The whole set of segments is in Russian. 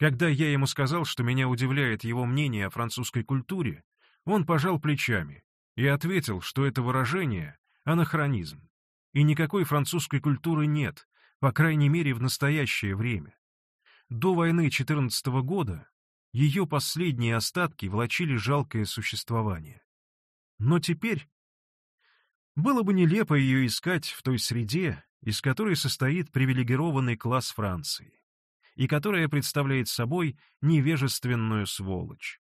Когда я ему сказал, что меня удивляет его мнение о французской культуре, он пожал плечами и ответил, что это выражение — анахронизм, и никакой французской культуры нет, по крайней мере в настоящее время. До войны 14 года ее последние остатки влачили жалкое существование. Но теперь было бы нелепо ее искать в той среде, из которой состоит привилегированный класс Франции, и которая представляет собой невежественную сволочь.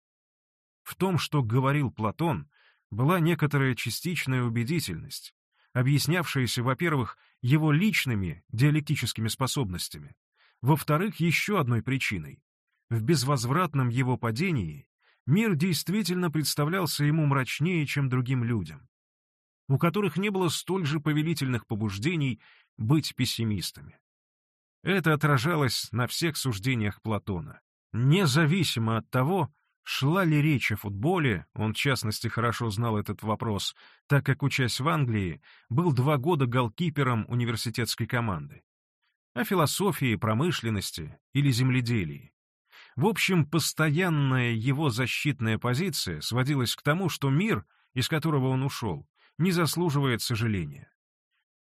В том, что говорил Платон, была некоторая частичная убедительность, объяснявшаяся, во-первых, его личными диалектическими способностями, во-вторых, еще одной причиной. В безвозвратном его падении мир действительно представлялся ему мрачнее, чем другим людям, у которых не было столь же повелительных побуждений быть пессимистами. Это отражалось на всех суждениях Платона, независимо от того, шла ли речь о футболе, он в частности хорошо знал этот вопрос, так как, учась в Англии, был два года голкипером университетской команды, о философии, промышленности или земледелии. В общем, постоянная его защитная позиция сводилась к тому, что мир, из которого он ушел, не заслуживает сожаления.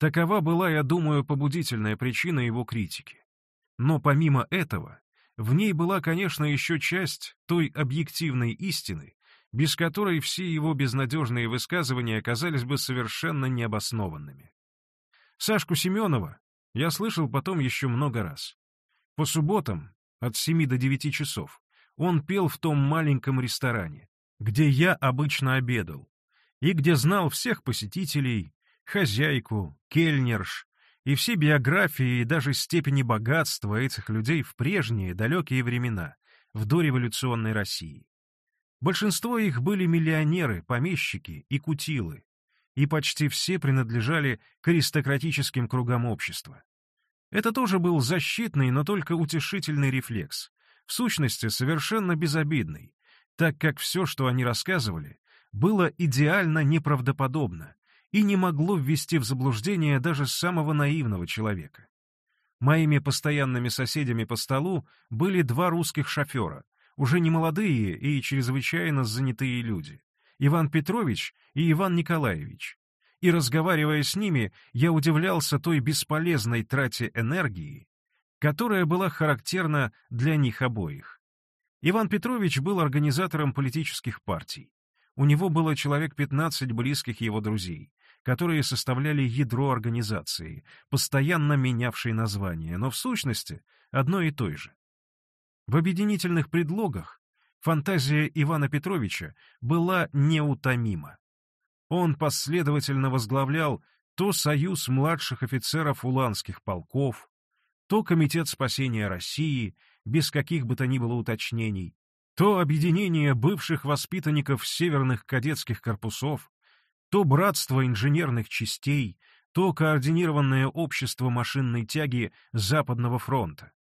Такова была, я думаю, побудительная причина его критики. Но помимо этого, в ней была, конечно, еще часть той объективной истины, без которой все его безнадежные высказывания оказались бы совершенно необоснованными. Сашку Семенова я слышал потом еще много раз. По субботам, от семи до девяти часов, он пел в том маленьком ресторане, где я обычно обедал, и где знал всех посетителей, хозяйку, кельнерш, и все биографии и даже степени богатства этих людей в прежние далекие времена, в дореволюционной России. Большинство их были миллионеры, помещики и кутилы, и почти все принадлежали к аристократическим кругам общества. Это тоже был защитный, но только утешительный рефлекс, в сущности совершенно безобидный, так как все, что они рассказывали, было идеально неправдоподобно, и не могло ввести в заблуждение даже самого наивного человека. Моими постоянными соседями по столу были два русских шофера, уже не молодые и чрезвычайно занятые люди, Иван Петрович и Иван Николаевич. И разговаривая с ними, я удивлялся той бесполезной трате энергии, которая была характерна для них обоих. Иван Петрович был организатором политических партий. У него было человек 15 близких его друзей, которые составляли ядро организации, постоянно менявшей название, но в сущности одно и то же. В объединительных предлогах фантазия Ивана Петровича была неутомима. Он последовательно возглавлял то союз младших офицеров уланских полков, то комитет спасения России, без каких бы то ни было уточнений, то объединение бывших воспитанников северных кадетских корпусов, то братство инженерных частей, то координированное общество машинной тяги Западного фронта.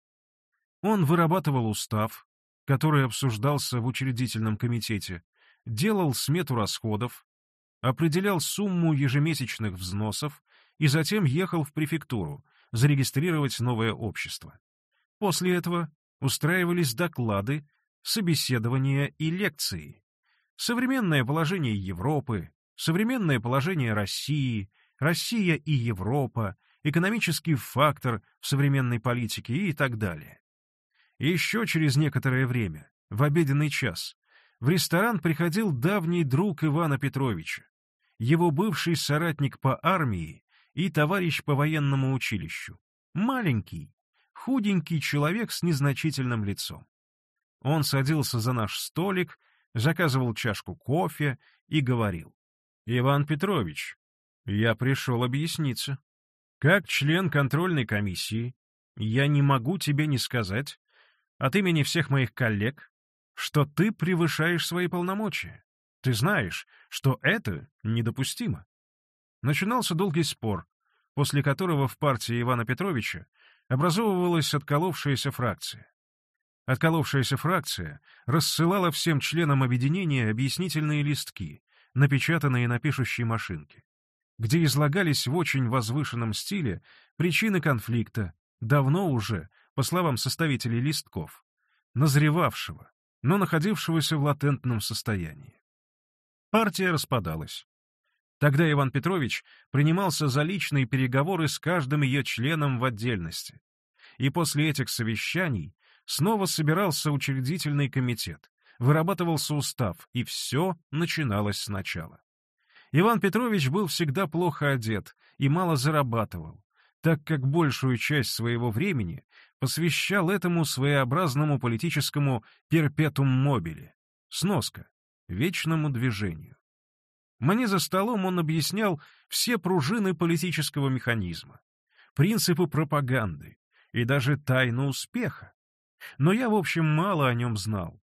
Он вырабатывал устав, который обсуждался в учредительном комитете, делал смету расходов, определял сумму ежемесячных взносов и затем ехал в префектуру зарегистрировать новое общество. После этого устраивались доклады, собеседования и лекции. Современное положение Европы, современное положение России, Россия и Европа, экономический фактор в современной политике и так далее. Еще через некоторое время, в обеденный час, в ресторан приходил давний друг Ивана Петровича, его бывший соратник по армии и товарищ по военному училищу, маленький, худенький человек с незначительным лицом. Он садился за наш столик, заказывал чашку кофе и говорил. Иван Петрович, я пришел объясниться. Как член контрольной комиссии, я не могу тебе не сказать, от имени всех моих коллег, что ты превышаешь свои полномочия. Ты знаешь, что это недопустимо. Начинался долгий спор, после которого в партии Ивана Петровича образовывалась отколовшаяся фракция. Отколовшаяся фракция рассылала всем членам объединения объяснительные листки, напечатанные на пишущей машинке, где излагались в очень возвышенном стиле причины конфликта, давно уже, по словам составителей листков, назревавшего, но находившегося в латентном состоянии. Партия распадалась. Тогда Иван Петрович принимался за личные переговоры с каждым ее членом в отдельности. И после этих совещаний снова собирался учредительный комитет, вырабатывался устав, и все начиналось сначала. Иван Петрович был всегда плохо одет и мало зарабатывал, так как большую часть своего времени посвящал этому своеобразному политическому перпетум мобиле, сноска, вечному движению. Мне за столом он объяснял все пружины политического механизма, принципы пропаганды и даже тайну успеха. Но я, в общем, мало о нем знал,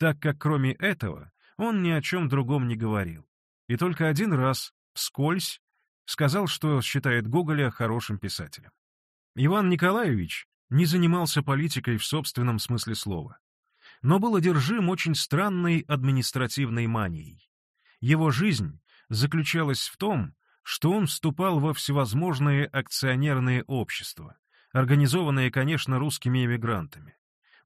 так как кроме этого он ни о чем другом не говорил. И только один раз, вскользь, сказал, что считает Гоголя хорошим писателем. Иван Николаевич не занимался политикой в собственном смысле слова, но был одержим очень странной административной манией. Его жизнь заключалась в том, что он вступал во всевозможные акционерные общества, организованные, конечно, русскими эмигрантами.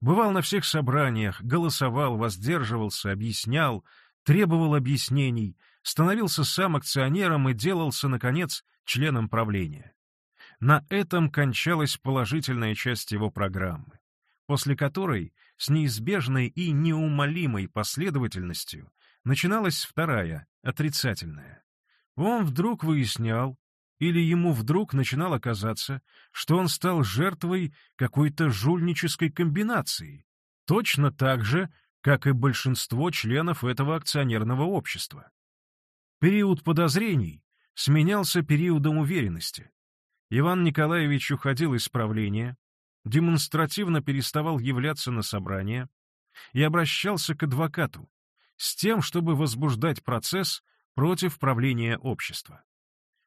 Бывал на всех собраниях, голосовал, воздерживался, объяснял, требовал объяснений, становился сам акционером и делался, наконец, членом правления. На этом кончалась положительная часть его программы, после которой с неизбежной и неумолимой последовательностью начиналась вторая, отрицательная. Он вдруг выяснял, или ему вдруг начинало казаться, что он стал жертвой какой-то жульнической комбинации, точно так же, как и большинство членов этого акционерного общества. Период подозрений сменялся периодом уверенности. Иван Николаевич уходил из правления, демонстративно переставал являться на собрания и обращался к адвокату с тем, чтобы возбуждать процесс против правления общества.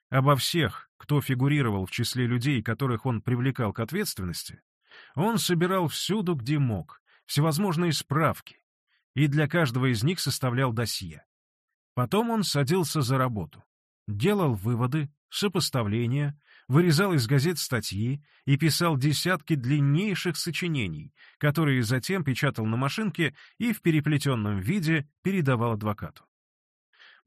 Обо всех, кто фигурировал в числе людей, которых он привлекал к ответственности, он собирал всюду, где мог, всевозможные справки, и для каждого из них составлял досье. Потом он садился за работу, делал выводы, сопоставления, вырезал из газет статьи и писал десятки длиннейших сочинений, которые затем печатал на машинке и в переплетенном виде передавал адвокату.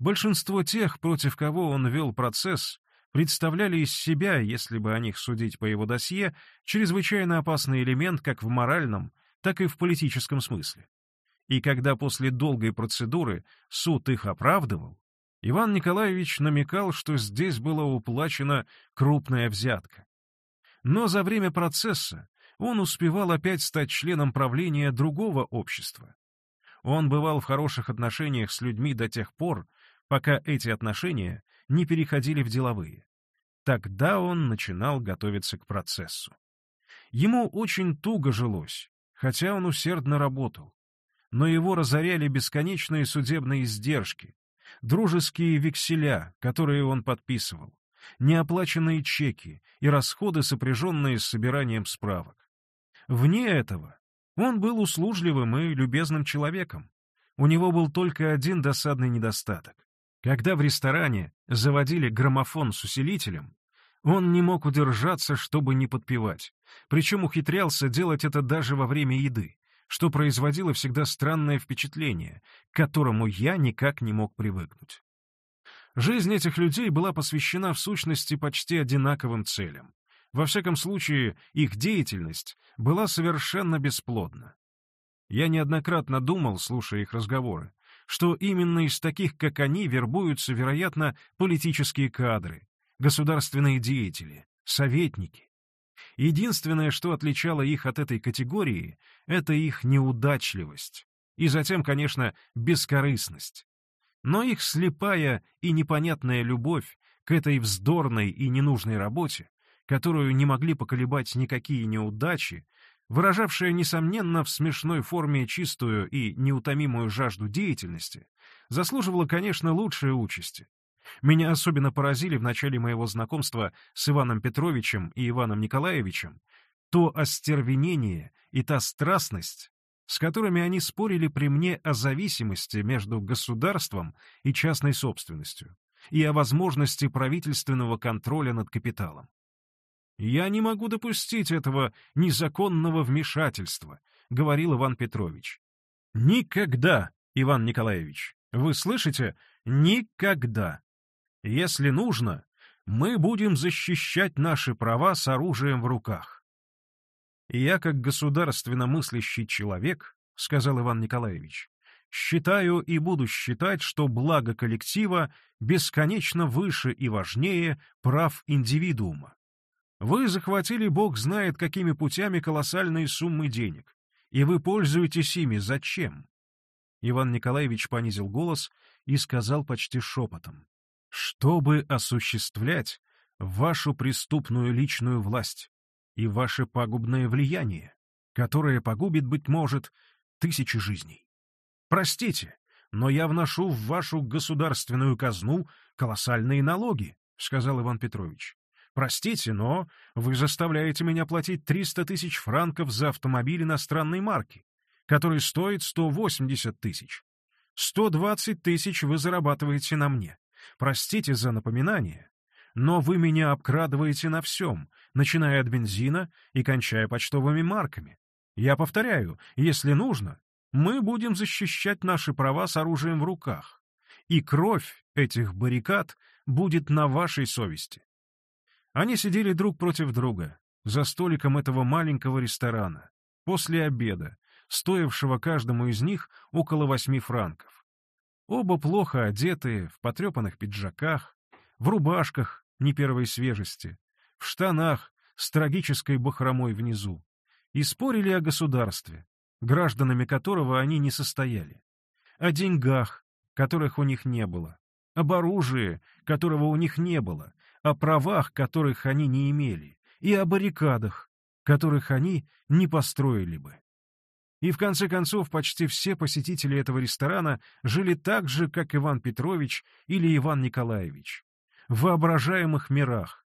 Большинство тех, против кого он вел процесс, представляли из себя, если бы о них судить по его досье, чрезвычайно опасный элемент как в моральном, так и в политическом смысле. И когда после долгой процедуры суд их оправдывал, Иван Николаевич намекал, что здесь была уплачена крупная взятка. Но за время процесса он успевал опять стать членом правления другого общества. Он бывал в хороших отношениях с людьми до тех пор, пока эти отношения не переходили в деловые. Тогда он начинал готовиться к процессу. Ему очень туго жилось, хотя он усердно работал. Но его разоряли бесконечные судебные издержки, дружеские векселя, которые он подписывал, неоплаченные чеки и расходы, сопряженные с собиранием справок. Вне этого он был услужливым и любезным человеком. У него был только один досадный недостаток. Когда в ресторане заводили граммофон с усилителем, он не мог удержаться, чтобы не подпевать, причем ухитрялся делать это даже во время еды, что производило всегда странное впечатление, к которому я никак не мог привыкнуть. Жизнь этих людей была посвящена в сущности почти одинаковым целям. Во всяком случае, их деятельность была совершенно бесплодна. Я неоднократно думал, слушая их разговоры, что именно из таких, как они, вербуются, вероятно, политические кадры, государственные деятели, советники. Единственное, что отличало их от этой категории, это их неудачливость. И затем, конечно, бескорыстность. Но их слепая и непонятная любовь к этой вздорной и ненужной работе, которую не могли поколебать никакие неудачи, выражавшая, несомненно, в смешной форме чистую и неутомимую жажду деятельности, заслуживала, конечно, лучшей участи. Меня особенно поразили в начале моего знакомства с Иваном Петровичем и Иваном Николаевичем то остервенение и та страстность, с которыми они спорили при мне о зависимости между государством и частной собственностью и о возможности правительственного контроля над капиталом. Я не могу допустить этого незаконного вмешательства, говорил Иван Петрович. Никогда, Иван Николаевич, вы слышите? Никогда. Если нужно, мы будем защищать наши права с оружием в руках. я, как государственно мыслящий человек, — сказал Иван Николаевич, — считаю и буду считать, что благо коллектива бесконечно выше и важнее прав индивидуума. Вы захватили, бог знает, какими путями колоссальные суммы денег, и вы пользуетесь ими зачем? Иван Николаевич понизил голос и сказал почти шепотом. «Чтобы осуществлять вашу преступную личную власть и ваше пагубное влияние, которое погубит, быть может, тысячи жизней. Простите, но я вношу в вашу государственную казну колоссальные налоги», — сказал Иван Петрович. «Простите, но вы заставляете меня платить 300 тысяч франков за автомобиль иностранной марки который стоит 180 тысяч. 120 тысяч вы зарабатываете на мне. Простите за напоминание, но вы меня обкрадываете на всем, начиная от бензина и кончая почтовыми марками. Я повторяю, если нужно, мы будем защищать наши права с оружием в руках, и кровь этих баррикад будет на вашей совести. Они сидели друг против друга, за столиком этого маленького ресторана, после обеда, стоившего каждому из них около восьми франков. Оба плохо одетые, в потрепанных пиджаках, в рубашках не первой свежести, в штанах с трагической бахромой внизу, и спорили о государстве, гражданами которого они не состояли, о деньгах, которых у них не было, об оружии, которого у них не было, о правах, которых они не имели, и о баррикадах, которых они не построили бы. И в конце концов почти все посетители этого ресторана жили так же, как Иван Петрович или Иван Николаевич, в воображаемых мирах.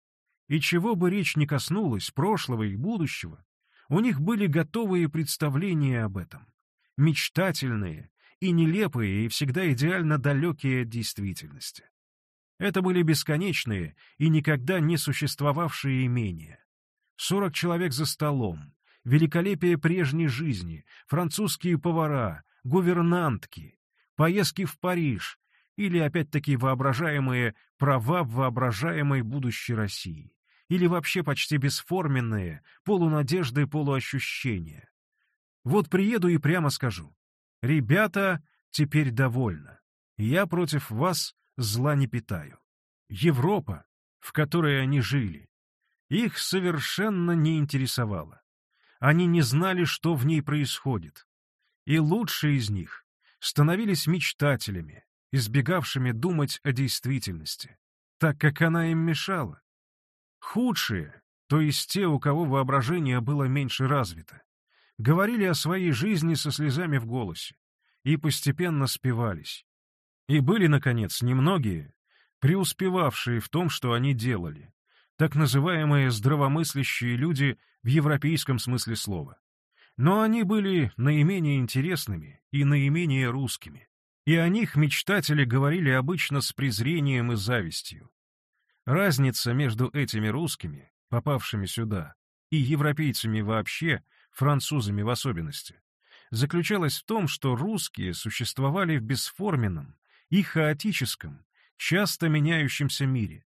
И чего бы речь ни коснулась, прошлого и будущего, у них были готовые представления об этом, мечтательные и нелепые и всегда идеально далекие от действительности. Это были бесконечные и никогда не существовавшие имения. Сорок человек за столом, великолепие прежней жизни, французские повара, гувернантки, поездки в Париж или, опять-таки, воображаемые права в воображаемой будущей России, или вообще почти бесформенные полунадежды, полуощущения. Вот приеду и прямо скажу. Ребята, теперь довольно. Я против вас зла не питаю. Европа, в которой они жили, их совершенно не интересовала. Они не знали, что в ней происходит. И лучшие из них становились мечтателями, избегавшими думать о действительности, так как она им мешала. Худшие, то есть те, у кого воображение было меньше развито, говорили о своей жизни со слезами в голосе и постепенно спивались. И были, наконец, немногие, преуспевавшие в том, что они делали, так называемые здравомыслящие люди в европейском смысле слова. Но они были наименее интересными и наименее русскими, и о них мечтатели говорили обычно с презрением и завистью. Разница между этими русскими, попавшими сюда, и европейцами вообще, французами в особенности, заключалась в том, что русские существовали в бесформенном и хаотическом, часто меняющемся мире,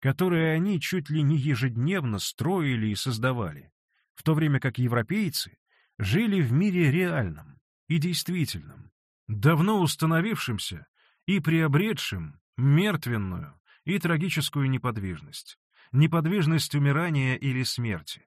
которые они чуть ли не ежедневно строили и создавали, в то время как европейцы жили в мире реальном и действительном, давно установившимся и приобретшим мертвенную и трагическую неподвижность, неподвижность умирания или смерти.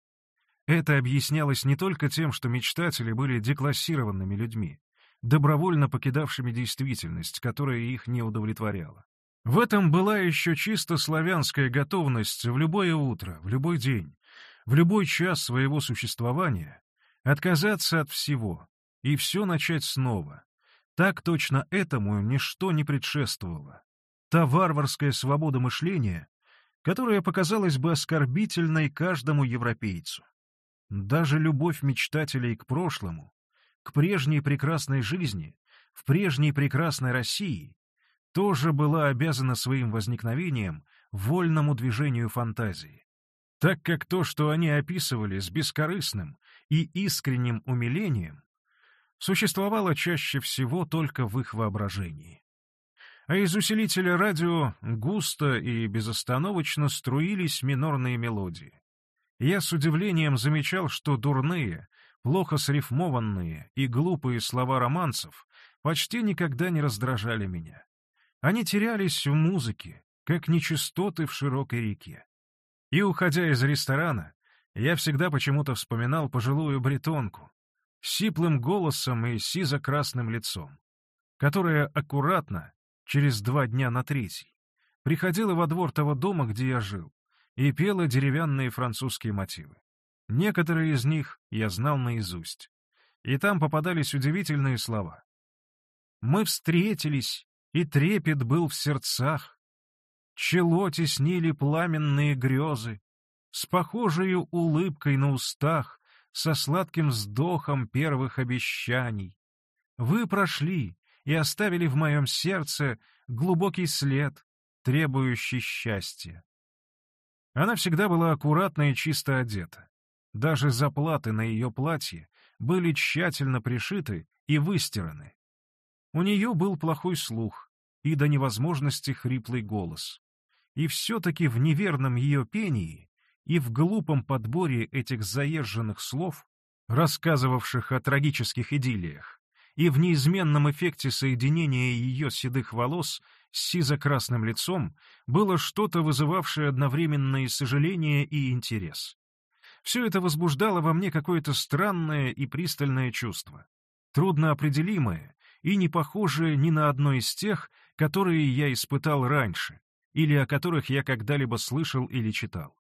Это объяснялось не только тем, что мечтатели были деклассированными людьми, добровольно покидавшими действительность, которая их не удовлетворяла. В этом была еще чисто славянская готовность в любое утро, в любой день, в любой час своего существования отказаться от всего и все начать снова. Так точно этому ничто не предшествовало. Та варварская свобода мышления, которая показалась бы оскорбительной каждому европейцу. Даже любовь мечтателей к прошлому, к прежней прекрасной жизни, в прежней прекрасной России тоже была обязана своим возникновением вольному движению фантазии. Так как то, что они описывали с бескорыстным и искренним умилением существовало чаще всего только в их воображении. А из усилителя радио густо и безостановочно струились минорные мелодии. Я с удивлением замечал, что дурные, плохо срифмованные и глупые слова романцев почти никогда не раздражали меня. Они терялись в музыке, как нечистоты в широкой реке. И, уходя из ресторана, я всегда почему-то вспоминал пожилую бретонку, с сиплым голосом и сизо-красным лицом, которая аккуратно, через два дня на третий, приходила во двор того дома, где я жил, и пела деревянные французские мотивы. Некоторые из них я знал наизусть. И там попадались удивительные слова. «Мы встретились, и трепет был в сердцах. Чело теснили пламенные грезы, с похожей улыбкой на устах, со сладким вздохом первых обещаний. Вы прошли и оставили в моем сердце глубокий след, требующий счастья. Она всегда была аккуратно и чисто одета. Даже заплаты на ее платье были тщательно пришиты и выстираны. У нее был плохой слух и до невозможности хриплый голос. И все-таки в неверном ее пении и в глупом подборе этих заезженных слов, рассказывавших о трагических идиллиях, и в неизменном эффекте соединения ее седых волос с сизо-красным лицом было что-то, вызывавшее одновременно и сожаление, и интерес. Все это возбуждало во мне какое-то странное и пристальное чувство, трудно определимое и не похожее ни на одно из тех, которые я испытал раньше, или о которых я когда-либо слышал или читал.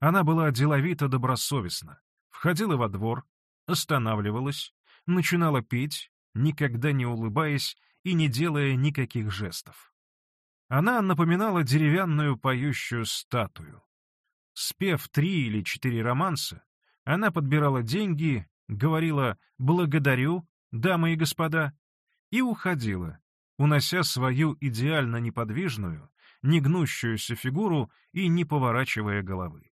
Она была деловито добросовестна, входила во двор, останавливалась, начинала петь, никогда не улыбаясь и не делая никаких жестов. Она напоминала деревянную поющую статую. Спев три или четыре романса, она подбирала деньги, говорила «благодарю, дамы и господа», и уходила, унося свою идеально неподвижную, негнущуюся фигуру и не поворачивая головы.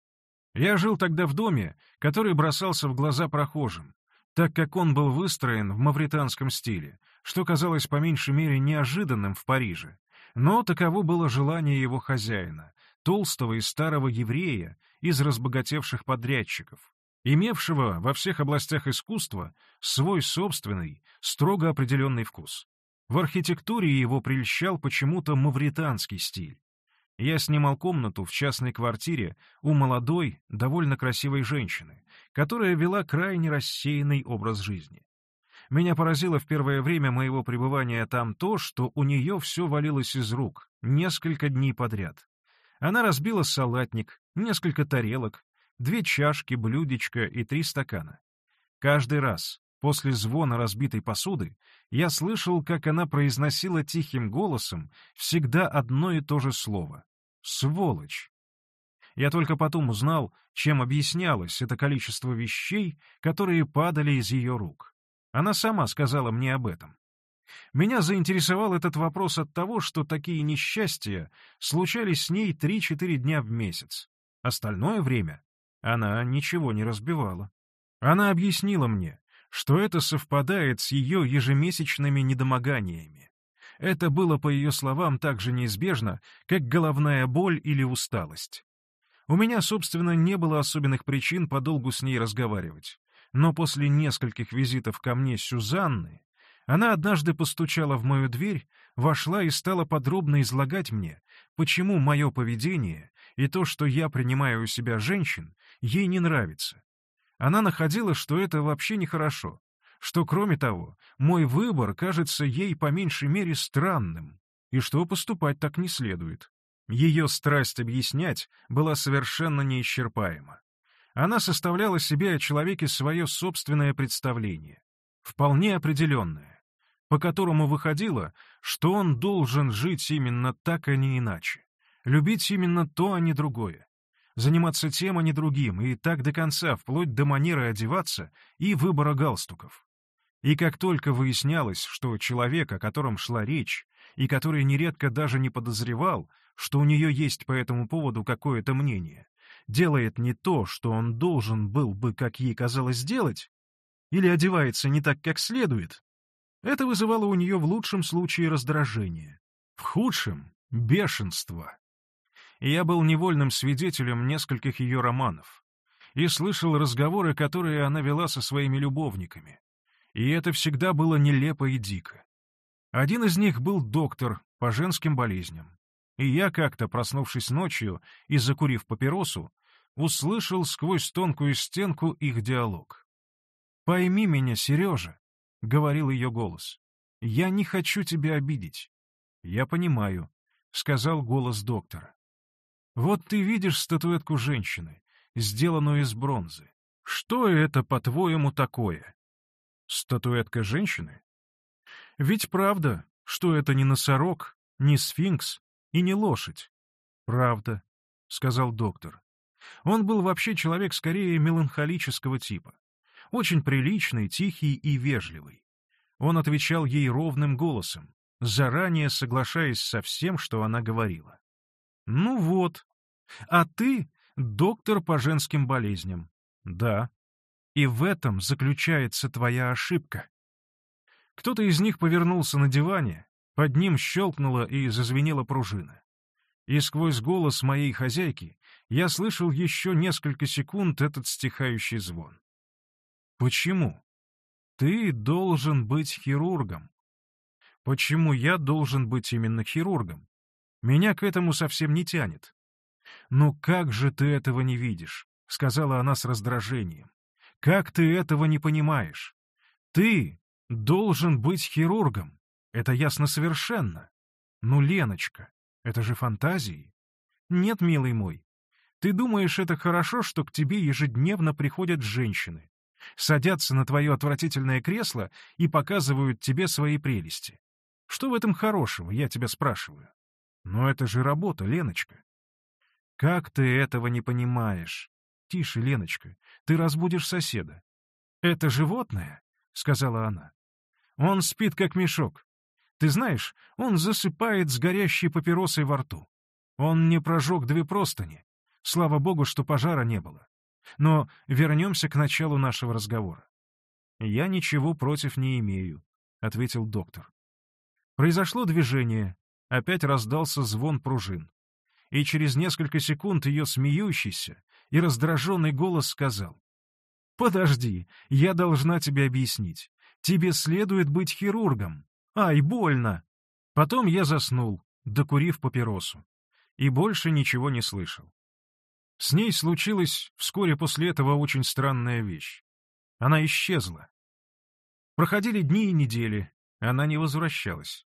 Я жил тогда в доме, который бросался в глаза прохожим, так как он был выстроен в мавританском стиле, что казалось по меньшей мере неожиданным в Париже. Но таково было желание его хозяина, толстого и старого еврея из разбогатевших подрядчиков, имевшего во всех областях искусства свой собственный, строго определенный вкус. В архитектуре его прельщал почему-то мавританский стиль. Я снимал комнату в частной квартире у молодой, довольно красивой женщины, которая вела крайне рассеянный образ жизни. Меня поразило в первое время моего пребывания там то, что у нее все валилось из рук, несколько дней подряд. Она разбила салатник, несколько тарелок, две чашки, блюдечко и три стакана. Каждый раз, после звона разбитой посуды, я слышал, как она произносила тихим голосом всегда одно и то же слово — «сволочь». Я только потом узнал, чем объяснялось это количество вещей, которые падали из ее рук. Она сама сказала мне об этом. Меня заинтересовал этот вопрос от того, что такие несчастья случались с ней 3-4 дня в месяц. Остальное время она ничего не разбивала. Она объяснила мне, что это совпадает с ее ежемесячными недомоганиями. Это было, по ее словам, так же неизбежно, как головная боль или усталость. У меня, собственно, не было особенных причин подолгу с ней разговаривать, но после нескольких визитов ко мне Сюзанны она однажды постучала в мою дверь, вошла и стала подробно излагать мне, почему мое поведение и то, что я принимаю у себя женщин, ей не нравится. Она находила, что это вообще нехорошо, что, кроме того, мой выбор кажется ей по меньшей мере странным, и что поступать так не следует. Ее страсть объяснять была совершенно неисчерпаема. Она составляла себе о человеке свое собственное представление, вполне определенное по которому выходило, что он должен жить именно так, а не иначе, любить именно то, а не другое, заниматься тем, а не другим, и так до конца, вплоть до манеры одеваться и выбора галстуков. И как только выяснялось, что человек, о котором шла речь, и который нередко даже не подозревал, что у нее есть по этому поводу какое-то мнение, делает не то, что он должен был бы, как ей казалось, сделать, или одевается не так, как следует, это вызывало у нее в лучшем случае раздражение, в худшем — бешенство. Я был невольным свидетелем нескольких ее романов и слышал разговоры, которые она вела со своими любовниками. И это всегда было нелепо и дико. Один из них был доктор по женским болезням. И я как-то, проснувшись ночью и закурив папиросу, услышал сквозь тонкую стенку их диалог. «Пойми меня, Сережа», — говорил ее голос, — «я не хочу тебя обидеть». «Я понимаю», — сказал голос доктора. «Вот ты видишь статуэтку женщины, сделанную из бронзы. Что это, по-твоему, такое?» «Статуэтка женщины?» Ведь правда, что это не носорог, не сфинкс и не лошадь. Правда, — сказал доктор. Он был вообще человек скорее меланхолического типа. Очень приличный, тихий и вежливый. Он отвечал ей ровным голосом, заранее соглашаясь со всем, что она говорила. «Ну вот. А ты доктор по женским болезням». «Да. И в этом заключается твоя ошибка». Кто-то из них повернулся на диване, под ним щелкнула и зазвенела пружина. И сквозь голос моей хозяйки я слышал еще несколько секунд этот стихающий звон. «Почему? Ты должен быть хирургом. Почему я должен быть именно хирургом? Меня к этому совсем не тянет». «Ну как же ты этого не видишь?» — сказала она с раздражением. «Как ты этого не понимаешь? Ты должен быть хирургом. Это ясно совершенно. Ну, Леночка, это же фантазии. Нет, милый мой, ты думаешь, это хорошо, что к тебе ежедневно приходят женщины, садятся на твое отвратительное кресло и показывают тебе свои прелести. Что в этом хорошего, я тебя спрашиваю? Но это же работа, Леночка. Как ты этого не понимаешь? Тише, Леночка, ты разбудишь соседа. Это животное, — сказала она. Он спит, как мешок. Ты знаешь, он засыпает с горящей папиросой во рту. Он не прожег две простыни. Слава богу, что пожара не было. Но вернемся к началу нашего разговора. «Я ничего против не имею», — ответил доктор. Произошло движение, опять раздался звон пружин. И через несколько секунд ее смеющийся и раздраженный голос сказал. «Подожди, я должна тебе объяснить. Тебе следует быть хирургом. Ай, больно!» Потом я заснул, докурив папиросу, и больше ничего не слышал. С ней случилась вскоре после этого очень странная вещь. Она исчезла. Проходили дни и недели, она не возвращалась.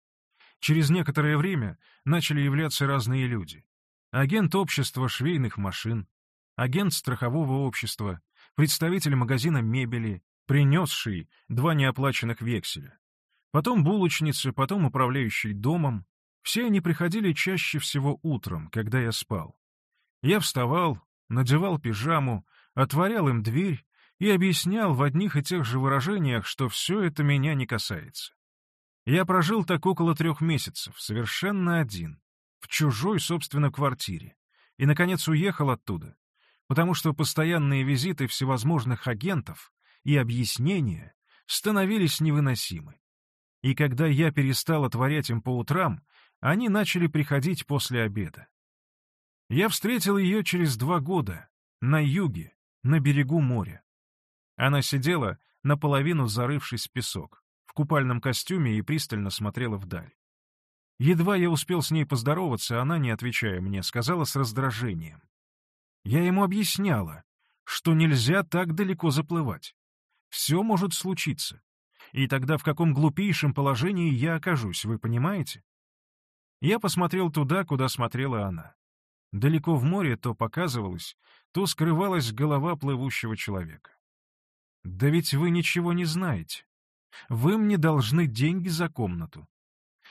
Через некоторое время начали являться разные люди. Агент общества швейных машин, агент страхового общества, представитель магазина мебели, принесший два неоплаченных векселя. Потом булочницы, потом управляющий домом. Все они приходили чаще всего утром, когда я спал. Я вставал, надевал пижаму, отворял им дверь и объяснял в одних и тех же выражениях, что все это меня не касается. Я прожил так около трех месяцев, совершенно один, в чужой, собственно, квартире, и, наконец, уехал оттуда, потому что постоянные визиты всевозможных агентов и объяснения становились невыносимы. И когда я перестал отворять им по утрам, они начали приходить после обеда. Я встретил ее через два года, на юге, на берегу моря. Она сидела, наполовину зарывшись в песок, в купальном костюме и пристально смотрела вдаль. Едва я успел с ней поздороваться, она, не отвечая мне, сказала с раздражением. Я ему объясняла, что нельзя так далеко заплывать. Все может случиться. И тогда в каком глупейшем положении я окажусь, вы понимаете? Я посмотрел туда, куда смотрела она. Далеко в море то показывалась, то скрывалась голова плывущего человека. «Да ведь вы ничего не знаете. Вы мне должны деньги за комнату».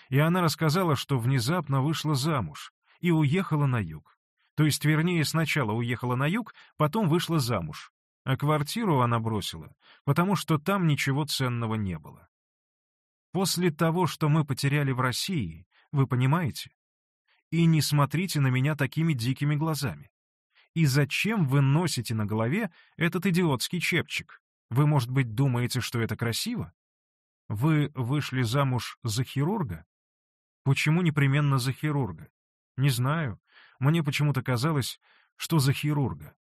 И она рассказала, что внезапно вышла замуж и уехала на юг. То есть, вернее, сначала уехала на юг, потом вышла замуж, а квартиру она бросила, потому что там ничего ценного не было. После того, что мы потеряли в России, вы понимаете? И не смотрите на меня такими дикими глазами. И зачем вы носите на голове этот идиотский чепчик? Вы, может быть, думаете, что это красиво? Вы вышли замуж за хирурга? Почему непременно за хирурга? Не знаю. Мне почему-то казалось, что за хирурга.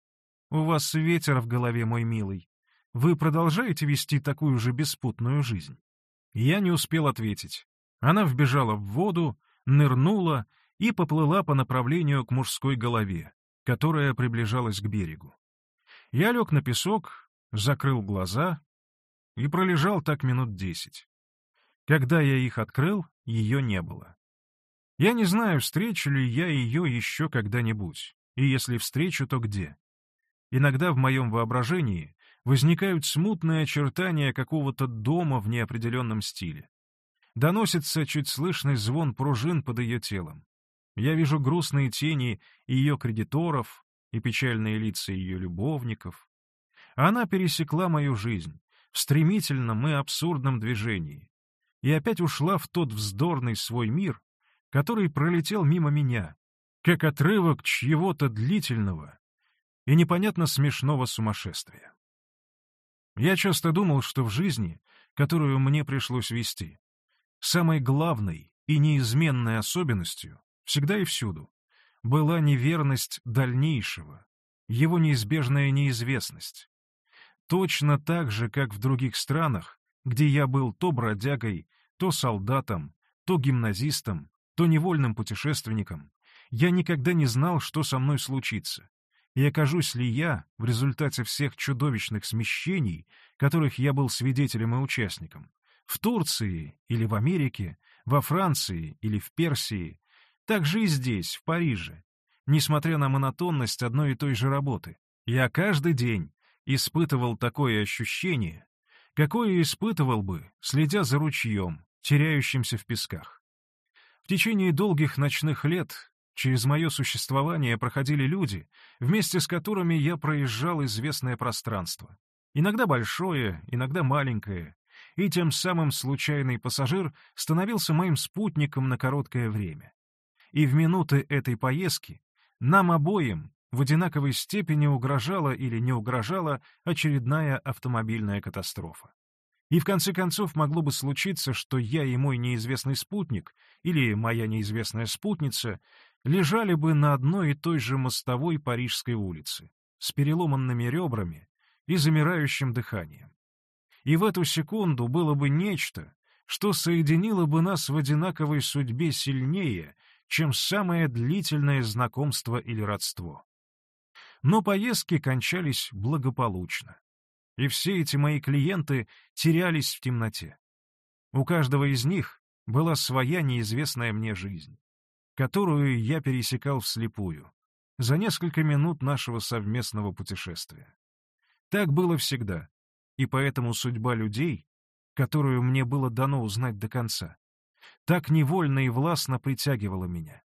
У вас ветер в голове, мой милый. Вы продолжаете вести такую же беспутную жизнь? Я не успел ответить. Она вбежала в воду, нырнула и поплыла по направлению к мужской голове, которая приближалась к берегу. Я лег на песок, закрыл глаза и пролежал так минут десять. Когда я их открыл, ее не было. Я не знаю, встречу ли я ее еще когда-нибудь, и если встречу, то где. Иногда в моем воображении возникают смутные очертания какого-то дома в неопределенном стиле. Доносится чуть слышный звон пружин под ее телом. Я вижу грустные тени ее кредиторов и печальные лица ее любовников. Она пересекла мою жизнь в стремительном и абсурдном движении и опять ушла в тот вздорный свой мир, который пролетел мимо меня, как отрывок чьего-то длительного и непонятно смешного сумасшествия. Я часто думал, что в жизни, которую мне пришлось вести, самой главной и неизменной особенностью, всегда и всюду, была неверность дальнейшего, его неизбежная неизвестность. Точно так же, как в других странах, где я был то бродягой, то солдатом, то гимназистом, то невольным путешественником, я никогда не знал, что со мной случится, и окажусь ли я, в результате всех чудовищных смещений, которых я был свидетелем и участником, в Турции или в Америке, во Франции или в Персии, так же и здесь, в Париже. Несмотря на монотонность одной и той же работы, я каждый день испытывал такое ощущение, какое испытывал бы, следя за ручьем, теряющимся в песках. В течение долгих ночных лет через мое существование проходили люди, вместе с которыми я проезжал известное пространство. Иногда большое, иногда маленькое, и тем самым случайный пассажир становился моим спутником на короткое время. И в минуты этой поездки нам обоим в одинаковой степени угрожала или не угрожала очередная автомобильная катастрофа. И в конце концов могло бы случиться, что я и мой неизвестный спутник, или моя неизвестная спутница, лежали бы на одной и той же мостовой Парижской улице, с переломанными ребрами и замирающим дыханием. И в эту секунду было бы нечто, что соединило бы нас в одинаковой судьбе сильнее, чем самое длительное знакомство или родство. Но поездки кончались благополучно и все эти мои клиенты терялись в темноте. У каждого из них была своя неизвестная мне жизнь, которую я пересекал вслепую, за несколько минут нашего совместного путешествия. Так было всегда, и поэтому судьба людей, которую мне было дано узнать до конца, так невольно и властно притягивала меня.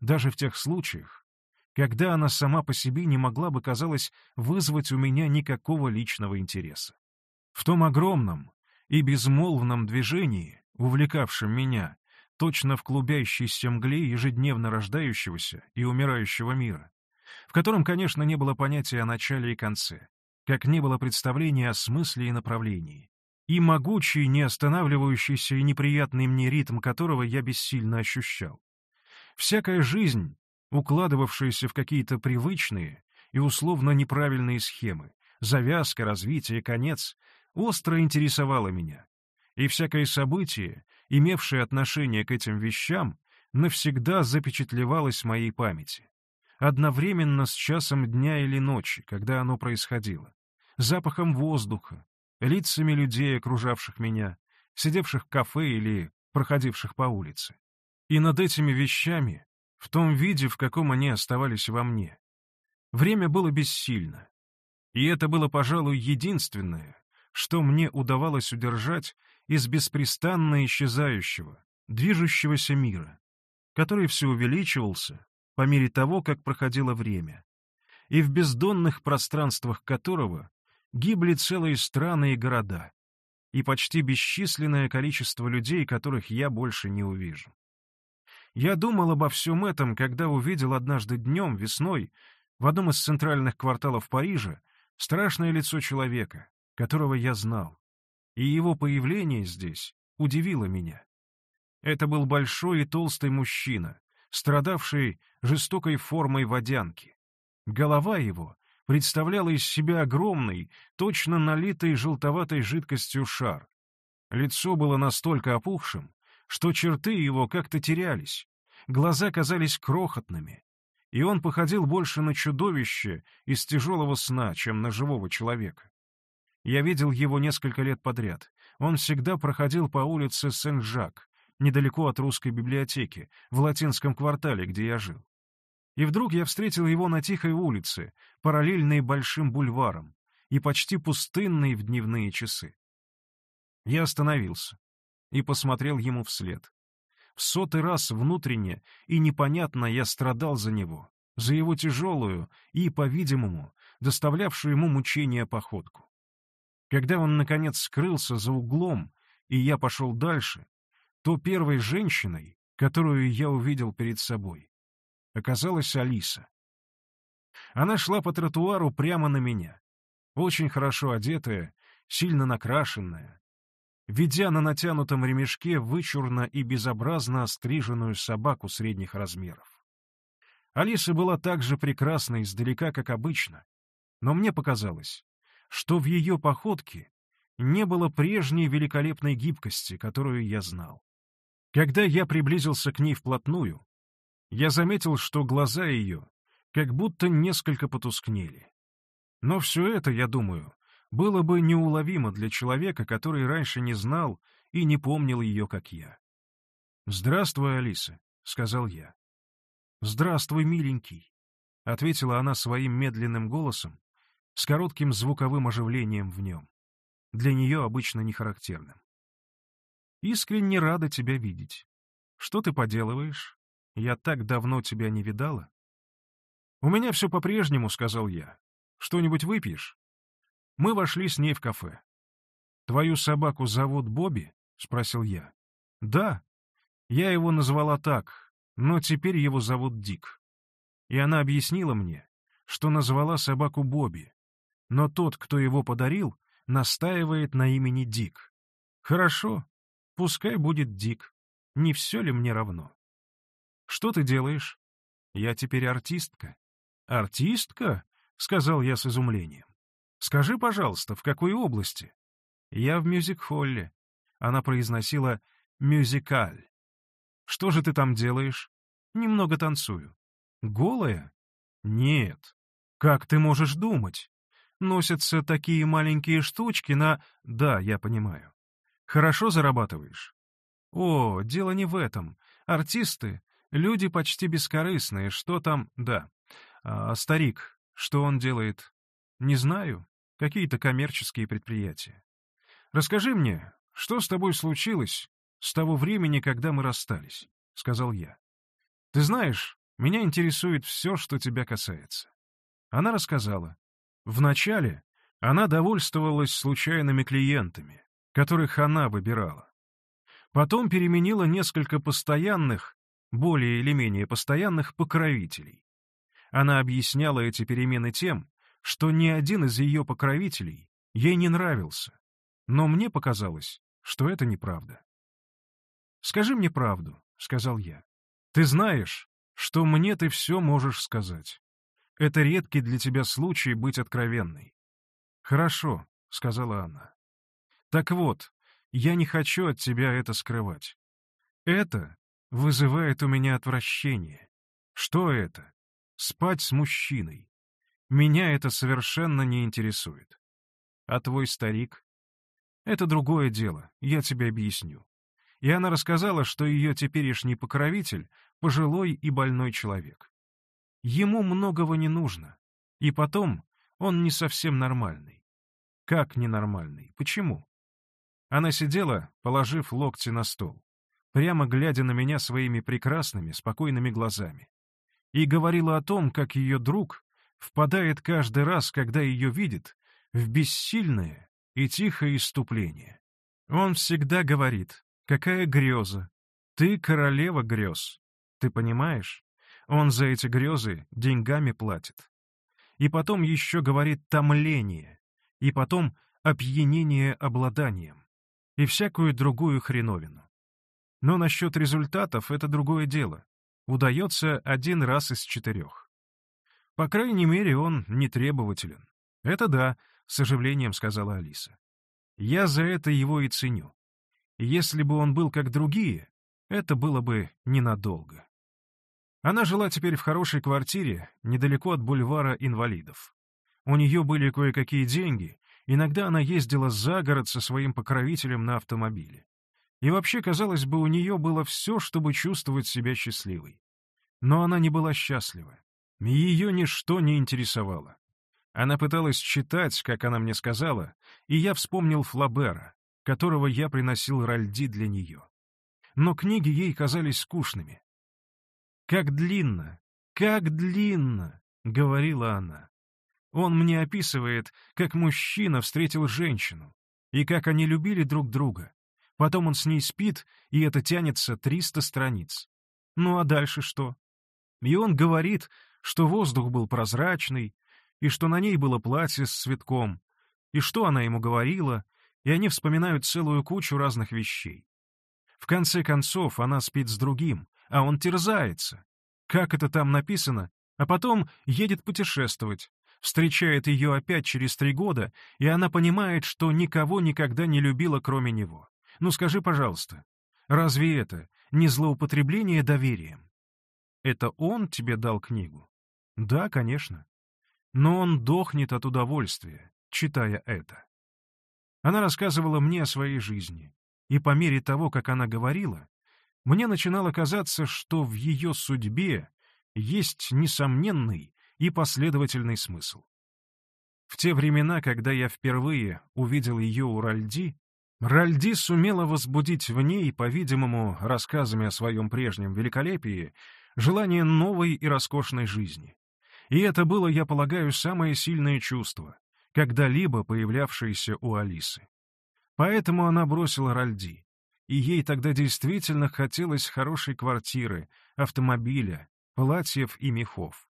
Даже в тех случаях, когда она сама по себе не могла бы, казалось, вызвать у меня никакого личного интереса. В том огромном и безмолвном движении, увлекавшем меня, точно в клубящейся мгле ежедневно рождающегося и умирающего мира, в котором, конечно, не было понятия о начале и конце, как не было представления о смысле и направлении, и могучий, не останавливающийся и неприятный мне ритм которого я бессильно ощущал. Всякая жизнь укладывавшиеся в какие-то привычные и условно неправильные схемы, завязка, развитие, конец, остро интересовало меня. И всякое событие, имевшее отношение к этим вещам, навсегда запечатлевалось в моей памяти. Одновременно с часом дня или ночи, когда оно происходило, запахом воздуха, лицами людей, окружавших меня, сидевших в кафе или проходивших по улице. И над этими вещами в том виде, в каком они оставались во мне. Время было бессильно. И это было, пожалуй, единственное, что мне удавалось удержать из беспрестанно исчезающего, движущегося мира, который все увеличивался по мере того, как проходило время, и в бездонных пространствах которого гибли целые страны и города, и почти бесчисленное количество людей, которых я больше не увижу. Я думал обо всем этом, когда увидел однажды днем, весной, в одном из центральных кварталов Парижа страшное лицо человека, которого я знал, и его появление здесь удивило меня. Это был большой и толстый мужчина, страдавший жестокой формой водянки. Голова его представляла из себя огромный, точно налитый желтоватой жидкостью шар. Лицо было настолько опухшим, что черты его как-то терялись, глаза казались крохотными, и он походил больше на чудовище из тяжелого сна, чем на живого человека. Я видел его несколько лет подряд. Он всегда проходил по улице Сен-Жак, недалеко от русской библиотеки, в латинском квартале, где я жил. И вдруг я встретил его на тихой улице, параллельной большим бульварам, и почти пустынной в дневные часы. Я остановился и посмотрел ему вслед. В сотый раз внутренне и непонятно я страдал за него, за его тяжелую и, по-видимому, доставлявшую ему мучения походку. Когда он, наконец, скрылся за углом, и я пошел дальше, то первой женщиной, которую я увидел перед собой, оказалась Алиса. Она шла по тротуару прямо на меня, очень хорошо одетая, сильно накрашенная, ведя на натянутом ремешке вычурно и безобразно остриженную собаку средних размеров. Алиса была так же прекрасна издалека, как обычно, но мне показалось, что в ее походке не было прежней великолепной гибкости, которую я знал. Когда я приблизился к ней вплотную, я заметил, что глаза ее как будто несколько потускнели. Но все это, я думаю, было бы неуловимо для человека, который раньше не знал и не помнил ее, как я. «Здравствуй, Алиса», — сказал я. «Здравствуй, миленький», — ответила она своим медленным голосом, с коротким звуковым оживлением в нем, для нее обычно не характерным. «Искренне рада тебя видеть. Что ты поделываешь? Я так давно тебя не видала». «У меня все по-прежнему», — сказал я. «Что-нибудь выпьешь?» Мы вошли с ней в кафе. «Твою собаку зовут Бобби?» — спросил я. «Да. Я его назвала так, но теперь его зовут Дик». И она объяснила мне, что назвала собаку Бобби, но тот, кто его подарил, настаивает на имени Дик. «Хорошо, пускай будет Дик. Не все ли мне равно?» «Что ты делаешь?» «Я теперь артистка». «Артистка?» — сказал я с изумлением. Скажи, пожалуйста, в какой области? Я в мюзик-холле. Она произносила «мюзикаль». Что же ты там делаешь? Немного танцую. Голая? Нет. Как ты можешь думать? Носятся такие маленькие штучки на... Да, я понимаю. Хорошо зарабатываешь? О, дело не в этом. Артисты — люди почти бескорыстные. Что там... Да. А старик, что он делает? Не знаю какие-то коммерческие предприятия. Расскажи мне, что с тобой случилось с того времени, когда мы расстались, — сказал я. Ты знаешь, меня интересует все, что тебя касается. Она рассказала. Вначале она довольствовалась случайными клиентами, которых она выбирала. Потом переменила несколько постоянных, более или менее постоянных покровителей. Она объясняла эти перемены тем, что ни один из ее покровителей ей не нравился, но мне показалось, что это неправда. «Скажи мне правду», — сказал я. «Ты знаешь, что мне ты все можешь сказать. Это редкий для тебя случай быть откровенной». «Хорошо», — сказала она. «Так вот, я не хочу от тебя это скрывать. Это вызывает у меня отвращение. Что это? Спать с мужчиной. Меня это совершенно не интересует. А твой старик? Это другое дело, я тебе объясню. И она рассказала, что ее теперешний покровитель — пожилой и больной человек. Ему многого не нужно. И потом, он не совсем нормальный. Как ненормальный? Почему? Она сидела, положив локти на стол, прямо глядя на меня своими прекрасными, спокойными глазами, и говорила о том, как ее друг впадает каждый раз, когда ее видит, в бессильное и тихое иступление. Он всегда говорит, какая греза, ты королева грез. Ты понимаешь? Он за эти грезы деньгами платит. и потом еще говорит «томление», и потом «опьянение обладанием», и всякую другую хреновину. Но насчет результатов это другое дело. Удается один раз из четырех. По крайней мере, он не требователен. Это да, с оживлением сказала Алиса. Я за это его и ценю. Если бы он был как другие, это было бы ненадолго. Она жила теперь в хорошей квартире, недалеко от бульвара инвалидов. У нее были кое-какие деньги, иногда она ездила за город со своим покровителем на автомобиле. И вообще, казалось бы, у нее было все, чтобы чувствовать себя счастливой. Но она не была счастлива. Ее ничто не интересовало. Она пыталась читать, как она мне сказала, и я вспомнил Флабера, которого я приносил Ральди для нее. Но книги ей казались скучными. «Как длинно! Как длинно!» — говорила она. Он мне описывает, как мужчина встретил женщину, и как они любили друг друга. Потом он с ней спит, и это тянется триста страниц. Ну а дальше что? И он говорит, что воздух был прозрачный, и что на ней было платье с цветком, и что она ему говорила, и они вспоминают целую кучу разных вещей. В конце концов, она спит с другим, а он терзается. Как это там написано? А потом едет путешествовать, встречает ее опять через три года, и она понимает, что никого никогда не любила, кроме него. Ну скажи, пожалуйста, разве это не злоупотребление доверием? Это он тебе дал книгу? Да, конечно. Но он дохнет от удовольствия, читая это. Она рассказывала мне о своей жизни, и по мере того, как она говорила, мне начинало казаться, что в ее судьбе есть несомненный и последовательный смысл. В те времена, когда я впервые увидел ее у Ральди, Ральди сумела возбудить в ней, по-видимому, рассказами о своем прежнем великолепии, желание новой и роскошной жизни. И это было, я полагаю, самое сильное чувство, когда-либо появлявшееся у Алисы. Поэтому она бросила Ральди, и ей тогда действительно хотелось хорошей квартиры, автомобиля, платьев и мехов.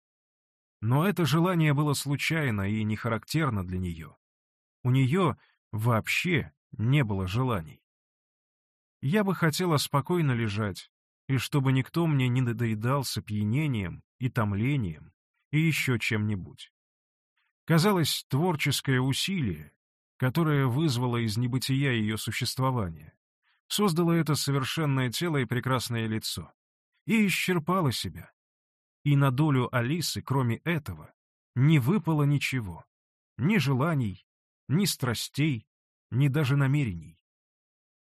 Но это желание было случайно и не характерно для нее. У нее вообще не было желаний. Я бы хотела спокойно лежать, и чтобы никто мне не надоедал с опьянением и томлением, и еще чем-нибудь. Казалось, творческое усилие, которое вызвало из небытия ее существование, создало это совершенное тело и прекрасное лицо, и исчерпало себя. И на долю Алисы, кроме этого, не выпало ничего, ни желаний, ни страстей, ни даже намерений.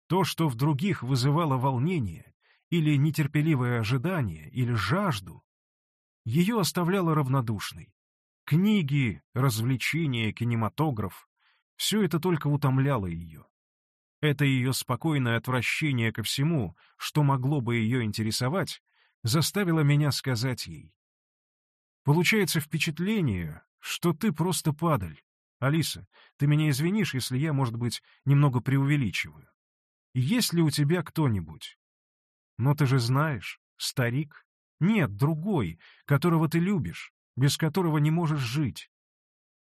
То, что в других вызывало волнение, или нетерпеливое ожидание, или жажду, ее оставляло равнодушной. Книги, развлечения, кинематограф — все это только утомляло ее. Это ее спокойное отвращение ко всему, что могло бы ее интересовать, заставило меня сказать ей. Получается впечатление, что ты просто падаль. Алиса, ты меня извинишь, если я, может быть, немного преувеличиваю. Есть ли у тебя кто-нибудь? Но ты же знаешь, старик. Нет, другой, которого ты любишь, без которого не можешь жить.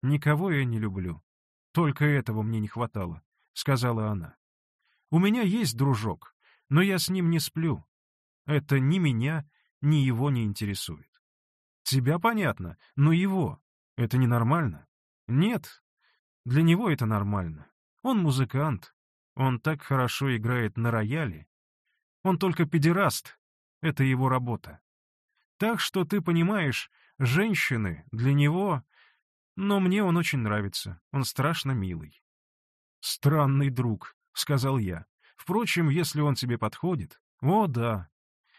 Никого я не люблю. Только этого мне не хватало, — сказала она. У меня есть дружок, но я с ним не сплю. Это ни меня, ни его не интересует. Тебя понятно, но его. Это ненормально. Нет, для него это нормально. Он музыкант. Он так хорошо играет на рояле. Он только педераст. Это его работа. Так что ты понимаешь, женщины для него... Но мне он очень нравится, он страшно милый. «Странный друг», — сказал я. «Впрочем, если он тебе подходит...» «О, да.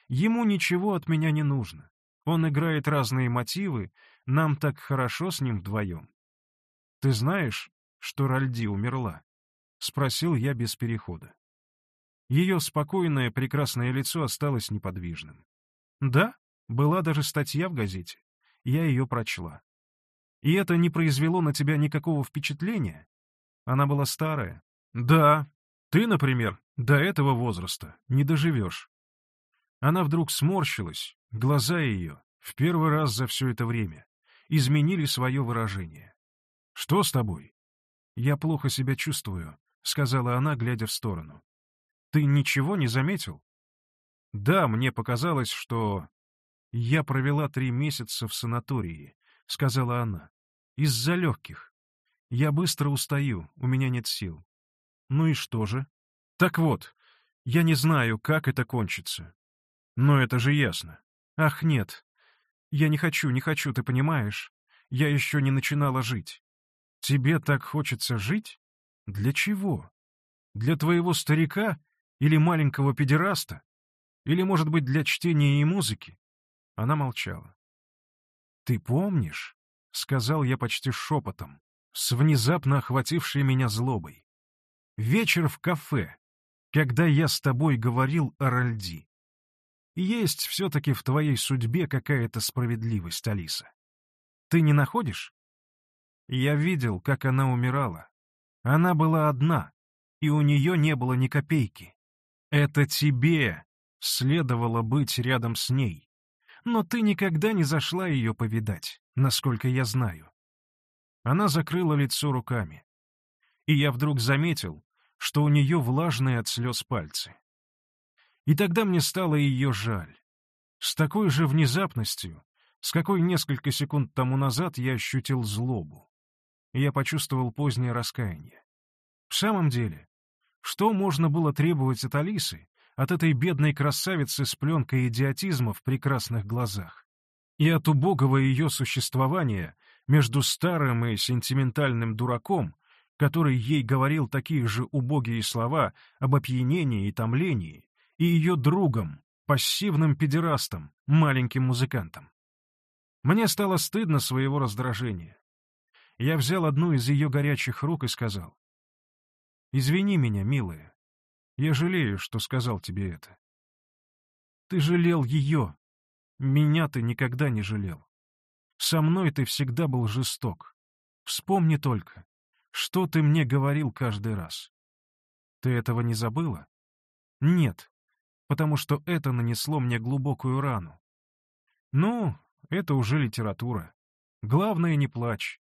Ему ничего от меня не нужно. Он играет разные мотивы, нам так хорошо с ним вдвоем». «Ты знаешь, что Ральди умерла?» — спросил я без перехода. Ее спокойное, прекрасное лицо осталось неподвижным. «Да, была даже статья в газете. Я ее прочла. И это не произвело на тебя никакого впечатления? Она была старая. Да, ты, например, до этого возраста не доживешь. Она вдруг сморщилась, глаза ее, в первый раз за все это время, изменили свое выражение. «Что с тобой?» «Я плохо себя чувствую», — сказала она, глядя в сторону. «Ты ничего не заметил?» «Да, мне показалось, что...» «Я провела три месяца в санатории», — сказала она. «Из-за легких. Я быстро устаю, у меня нет сил». «Ну и что же?» «Так вот, я не знаю, как это кончится». «Но это же ясно». «Ах, нет. Я не хочу, не хочу, ты понимаешь? Я еще не начинала жить». «Тебе так хочется жить? Для чего? Для твоего старика или маленького педераста? Или, может быть, для чтения и музыки?» Она молчала. «Ты помнишь?» — сказал я почти шепотом, с внезапно охватившей меня злобой. «Вечер в кафе, когда я с тобой говорил о Ральди. Есть все-таки в твоей судьбе какая-то справедливость, Алиса. Ты не находишь? Я видел, как она умирала. Она была одна, и у нее не было ни копейки. Это тебе следовало быть рядом с ней. Но ты никогда не зашла ее повидать, насколько я знаю. Она закрыла лицо руками. И я вдруг заметил, что у нее влажные от слез пальцы. И тогда мне стало ее жаль. С такой же внезапностью, с какой несколько секунд тому назад я ощутил злобу. И я почувствовал позднее раскаяние. В самом деле, что можно было требовать от Алисы, от этой бедной красавицы с пленкой идиотизма в прекрасных глазах? И от убогого ее существования между старым и сентиментальным дураком, который ей говорил такие же убогие слова об опьянении и томлении, и ее другом, пассивным педерастом, маленьким музыкантом. Мне стало стыдно своего раздражения. Я взял одну из ее горячих рук и сказал. «Извини меня, милая. Я жалею, что сказал тебе это. Ты жалел ее. Меня ты никогда не жалел. Со мной ты всегда был жесток. Вспомни только, что ты мне говорил каждый раз. Ты этого не забыла? Нет, потому что это нанесло мне глубокую рану. Ну, это уже литература. Главное, не плачь.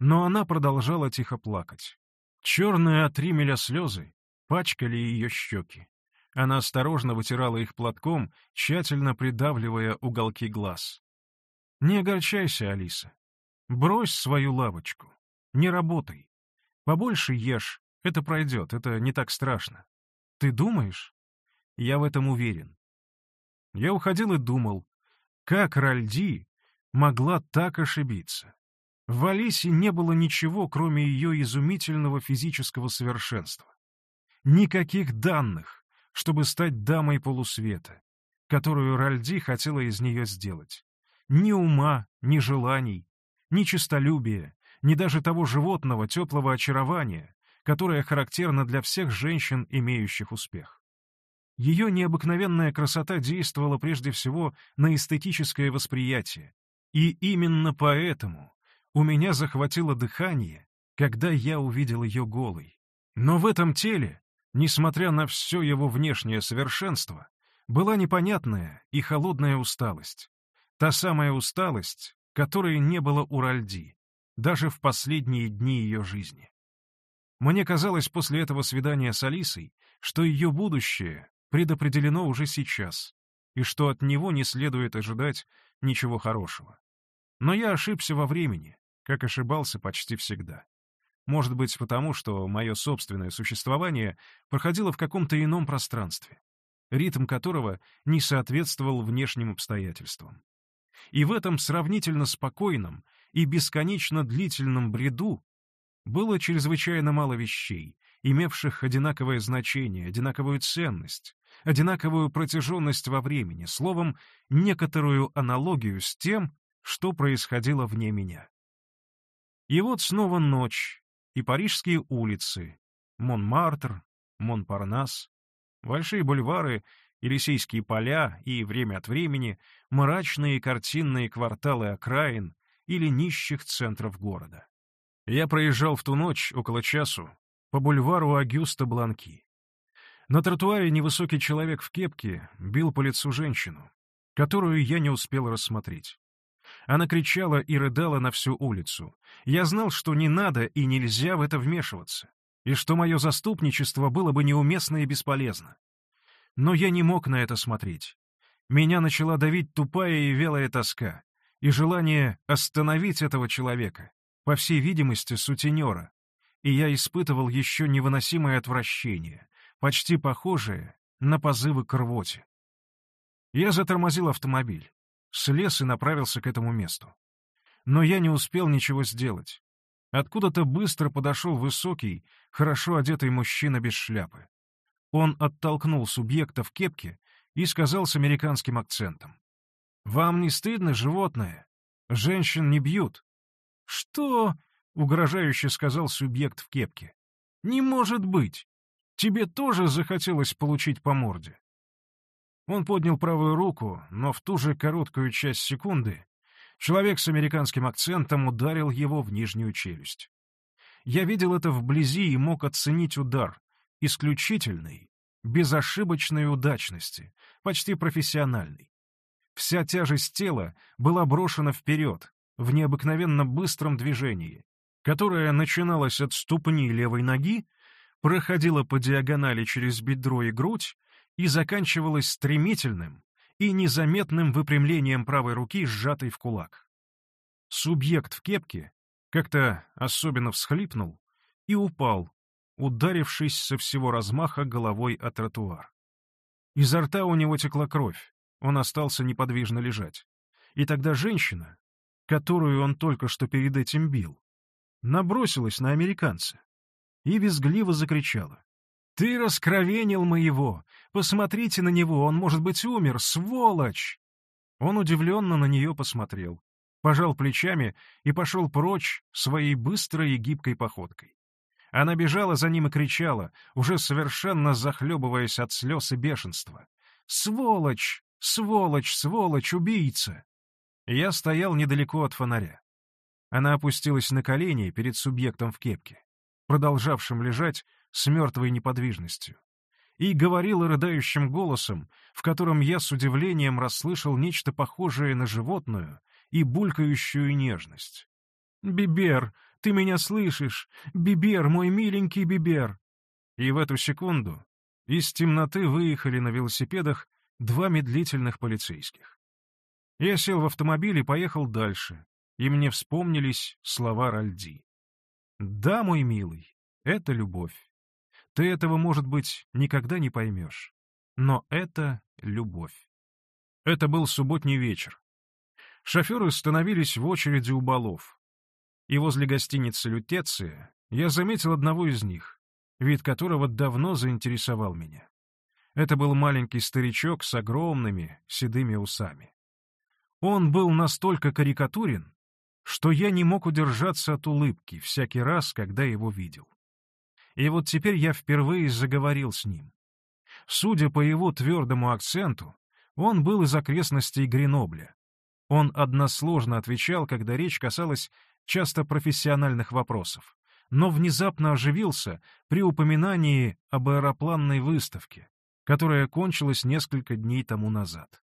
Но она продолжала тихо плакать. Черные от римеля слезы пачкали ее щеки. Она осторожно вытирала их платком, тщательно придавливая уголки глаз. «Не огорчайся, Алиса. Брось свою лавочку. Не работай. Побольше ешь. Это пройдет, это не так страшно. Ты думаешь? Я в этом уверен. Я уходил и думал, как Ральди могла так ошибиться. В Алисе не было ничего, кроме ее изумительного физического совершенства. Никаких данных, чтобы стать дамой полусвета, которую Ральди хотела из нее сделать. Ни ума, ни желаний, ни честолюбия, ни даже того животного теплого очарования, которое характерно для всех женщин, имеющих успех. Ее необыкновенная красота действовала прежде всего на эстетическое восприятие. И именно поэтому у меня захватило дыхание, когда я увидел ее голой. Но в этом теле, несмотря на все его внешнее совершенство, была непонятная и холодная усталость. Та самая усталость, которой не было у Ральди, даже в последние дни ее жизни. Мне казалось после этого свидания с Алисой, что ее будущее предопределено уже сейчас, и что от него не следует ожидать ничего хорошего. Но я ошибся во времени, как ошибался почти всегда. Может быть, потому что мое собственное существование проходило в каком-то ином пространстве, ритм которого не соответствовал внешним обстоятельствам. И в этом сравнительно спокойном и бесконечно длительном бреду было чрезвычайно мало вещей, имевших одинаковое значение, одинаковую ценность, одинаковую протяженность во времени, словом, некоторую аналогию с тем, что происходило вне меня. И вот снова ночь, и парижские улицы, Монмартр, Монпарнас, большие бульвары, Елисейские поля и, время от времени, мрачные картинные кварталы окраин или нищих центров города. Я проезжал в ту ночь, около часу, по бульвару Агюста Бланки. На тротуаре невысокий человек в кепке бил по лицу женщину, которую я не успел рассмотреть. Она кричала и рыдала на всю улицу. Я знал, что не надо и нельзя в это вмешиваться, и что мое заступничество было бы неуместно и бесполезно. Но я не мог на это смотреть. Меня начала давить тупая и велая тоска, и желание остановить этого человека, по всей видимости, сутенера, и я испытывал еще невыносимое отвращение, почти похожее на позывы к рвоте. Я затормозил автомобиль, слез и направился к этому месту. Но я не успел ничего сделать. Откуда-то быстро подошел высокий, хорошо одетый мужчина без шляпы. Он оттолкнул субъекта в кепке и сказал с американским акцентом. «Вам не стыдно, животное? Женщин не бьют». «Что?» — угрожающе сказал субъект в кепке. «Не может быть! Тебе тоже захотелось получить по морде?» Он поднял правую руку, но в ту же короткую часть секунды человек с американским акцентом ударил его в нижнюю челюсть. Я видел это вблизи и мог оценить удар, исключительной, безошибочной удачности, почти профессиональной. Вся тяжесть тела была брошена вперед, в необыкновенно быстром движении, которое начиналось от ступни левой ноги, проходило по диагонали через бедро и грудь и заканчивалось стремительным и незаметным выпрямлением правой руки, сжатой в кулак. Субъект в кепке как-то особенно всхлипнул и упал, ударившись со всего размаха головой о тротуар. Изо рта у него текла кровь, он остался неподвижно лежать. И тогда женщина, которую он только что перед этим бил, набросилась на американца и визгливо закричала. «Ты раскровенил моего! Посмотрите на него, он, может быть, умер, сволочь!» Он удивленно на нее посмотрел, пожал плечами и пошел прочь своей быстрой и гибкой походкой. Она бежала за ним и кричала, уже совершенно захлебываясь от слез и бешенства. «Сволочь! Сволочь! Сволочь! Убийца!» Я стоял недалеко от фонаря. Она опустилась на колени перед субъектом в кепке, продолжавшим лежать с мертвой неподвижностью, и говорила рыдающим голосом, в котором я с удивлением расслышал нечто похожее на животную и булькающую нежность. «Бибер, ты меня слышишь? Бибер, мой миленький Бибер!» И в эту секунду из темноты выехали на велосипедах два медлительных полицейских. Я сел в автомобиль и поехал дальше, и мне вспомнились слова Ральди. «Да, мой милый, это любовь. Ты этого, может быть, никогда не поймешь. Но это любовь». Это был субботний вечер. Шоферы становились в очереди у балов и возле гостиницы «Лютеция» я заметил одного из них, вид которого давно заинтересовал меня. Это был маленький старичок с огромными седыми усами. Он был настолько карикатурен, что я не мог удержаться от улыбки всякий раз, когда его видел. И вот теперь я впервые заговорил с ним. Судя по его твердому акценту, он был из окрестностей Гренобля. Он односложно отвечал, когда речь касалась часто профессиональных вопросов, но внезапно оживился при упоминании об аэропланной выставке, которая кончилась несколько дней тому назад.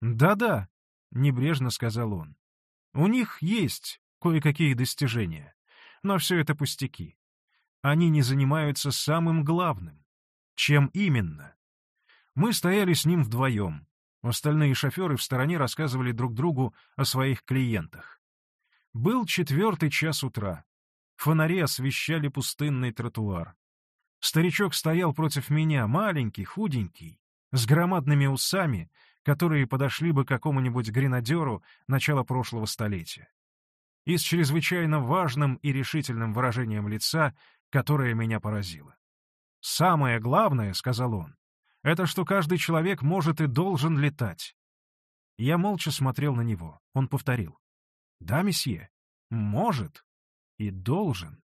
«Да-да», — небрежно сказал он, — «у них есть кое-какие достижения, но все это пустяки. Они не занимаются самым главным. Чем именно? Мы стояли с ним вдвоем. Остальные шоферы в стороне рассказывали друг другу о своих клиентах. Был четвертый час утра. Фонари освещали пустынный тротуар. Старичок стоял против меня, маленький, худенький, с громадными усами, которые подошли бы какому-нибудь гренадеру начала прошлого столетия. И с чрезвычайно важным и решительным выражением лица, которое меня поразило. «Самое главное, — сказал он, — это что каждый человек может и должен летать». Я молча смотрел на него. Он повторил. Да, месье, может и должен.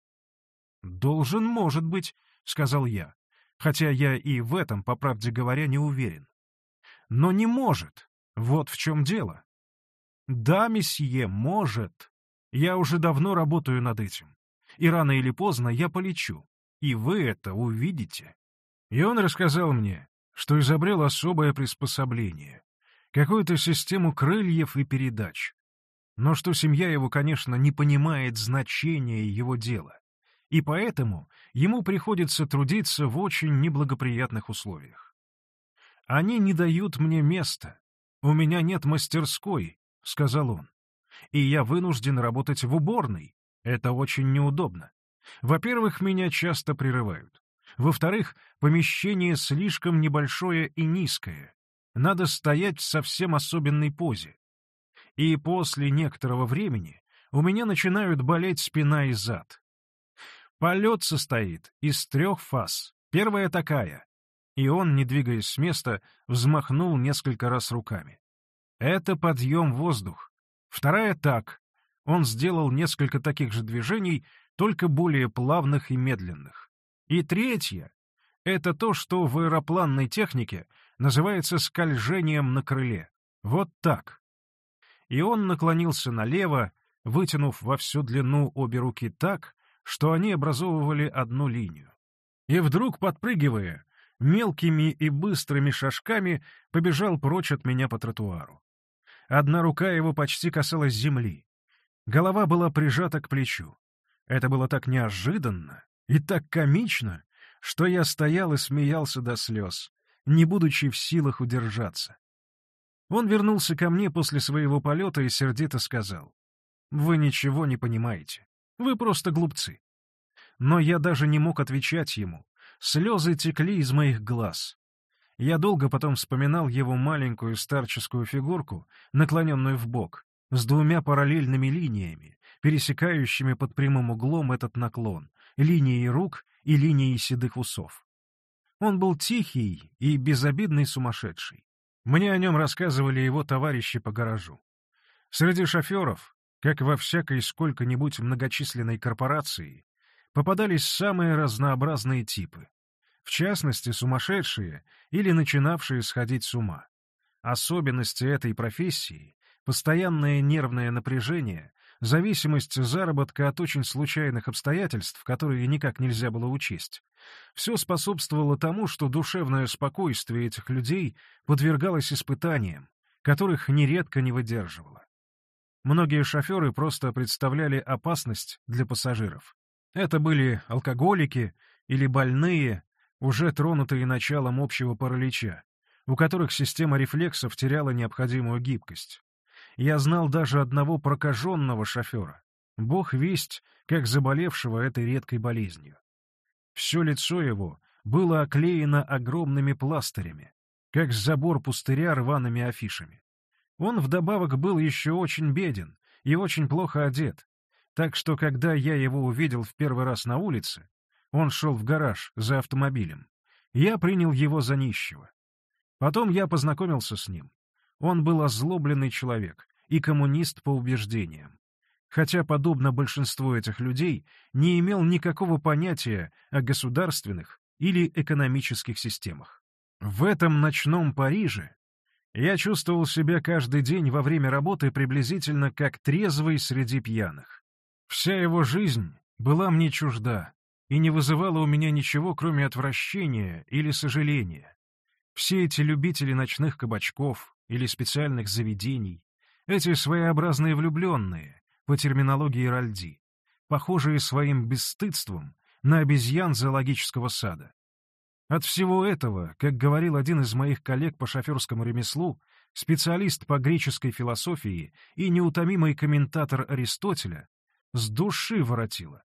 Должен, может быть, сказал я, хотя я и в этом, по правде говоря, не уверен. Но не может. Вот в чем дело. Да, месье, может. Я уже давно работаю над этим. И рано или поздно я полечу. И вы это увидите. И он рассказал мне, что изобрел особое приспособление, какую-то систему крыльев и передач, но что семья его, конечно, не понимает значения его дела, и поэтому ему приходится трудиться в очень неблагоприятных условиях. «Они не дают мне места. У меня нет мастерской», — сказал он. «И я вынужден работать в уборной. Это очень неудобно. Во-первых, меня часто прерывают. Во-вторых, помещение слишком небольшое и низкое. Надо стоять в совсем особенной позе. И после некоторого времени у меня начинают болеть спина и зад. Полет состоит из трех фаз. Первая такая. И он, не двигаясь с места, взмахнул несколько раз руками. Это подъем воздух. Вторая так. Он сделал несколько таких же движений, только более плавных и медленных. И третье — это то, что в аэропланной технике называется скольжением на крыле. Вот так. И он наклонился налево, вытянув во всю длину обе руки так, что они образовывали одну линию. И вдруг, подпрыгивая, мелкими и быстрыми шажками побежал прочь от меня по тротуару. Одна рука его почти касалась земли. Голова была прижата к плечу. Это было так неожиданно и так комично, что я стоял и смеялся до слез, не будучи в силах удержаться. Он вернулся ко мне после своего полета и сердито сказал, «Вы ничего не понимаете. Вы просто глупцы». Но я даже не мог отвечать ему. Слезы текли из моих глаз. Я долго потом вспоминал его маленькую старческую фигурку, наклоненную в бок, с двумя параллельными линиями, пересекающими под прямым углом этот наклон, линией рук и линией седых усов. Он был тихий и безобидный сумасшедший. Мне о нем рассказывали его товарищи по гаражу. Среди шоферов, как во всякой сколько-нибудь многочисленной корпорации, попадались самые разнообразные типы. В частности, сумасшедшие или начинавшие сходить с ума. Особенности этой профессии — постоянное нервное напряжение, зависимость заработка от очень случайных обстоятельств, которые никак нельзя было учесть. Все способствовало тому, что душевное спокойствие этих людей подвергалось испытаниям, которых нередко не выдерживало. Многие шоферы просто представляли опасность для пассажиров. Это были алкоголики или больные, уже тронутые началом общего паралича, у которых система рефлексов теряла необходимую гибкость. Я знал даже одного прокаженного шофера. Бог весть, как заболевшего этой редкой болезнью. Все лицо его было оклеено огромными пластырями, как забор пустыря рваными афишами. Он вдобавок был еще очень беден и очень плохо одет, так что, когда я его увидел в первый раз на улице, он шел в гараж за автомобилем, я принял его за нищего. Потом я познакомился с ним. Он был озлобленный человек и коммунист по убеждениям. Хотя, подобно большинству этих людей, не имел никакого понятия о государственных или экономических системах. В этом ночном Париже я чувствовал себя каждый день во время работы приблизительно как трезвый среди пьяных. Вся его жизнь была мне чужда и не вызывала у меня ничего, кроме отвращения или сожаления. Все эти любители ночных кабачков, или специальных заведений, эти своеобразные влюбленные, по терминологии Ральди, похожие своим бесстыдством на обезьян зоологического сада. От всего этого, как говорил один из моих коллег по шоферскому ремеслу, специалист по греческой философии и неутомимый комментатор Аристотеля, с души воротило.